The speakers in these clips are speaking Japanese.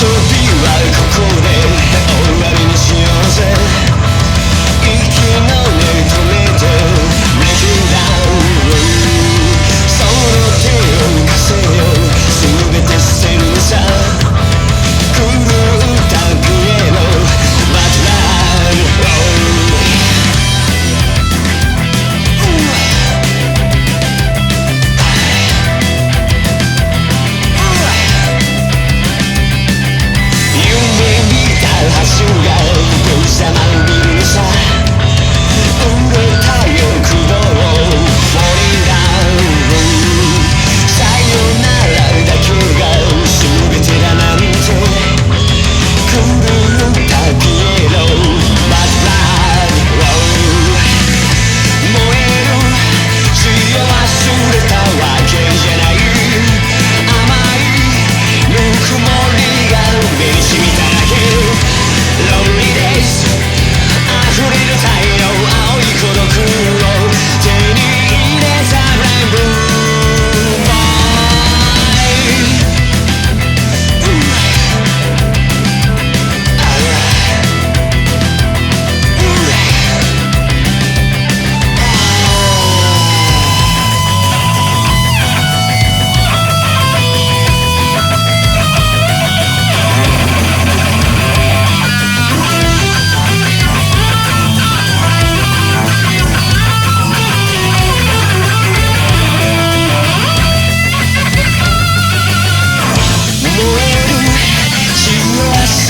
so I'll ask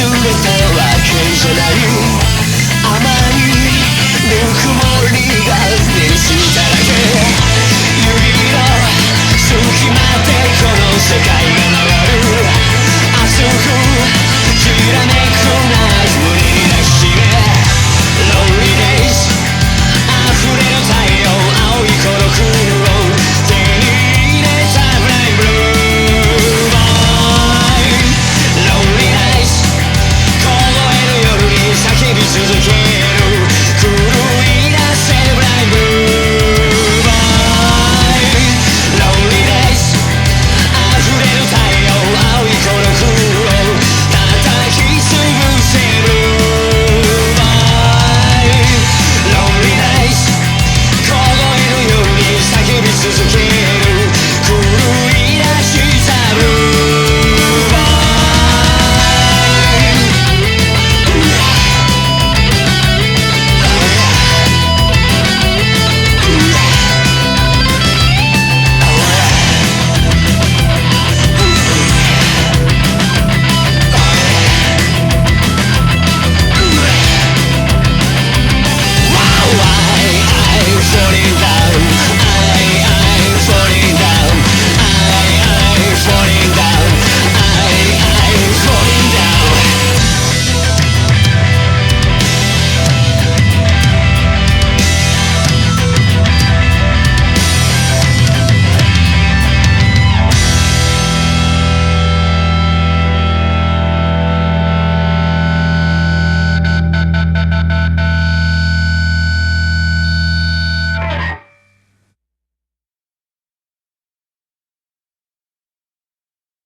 全てわけじゃない。甘いぬくもり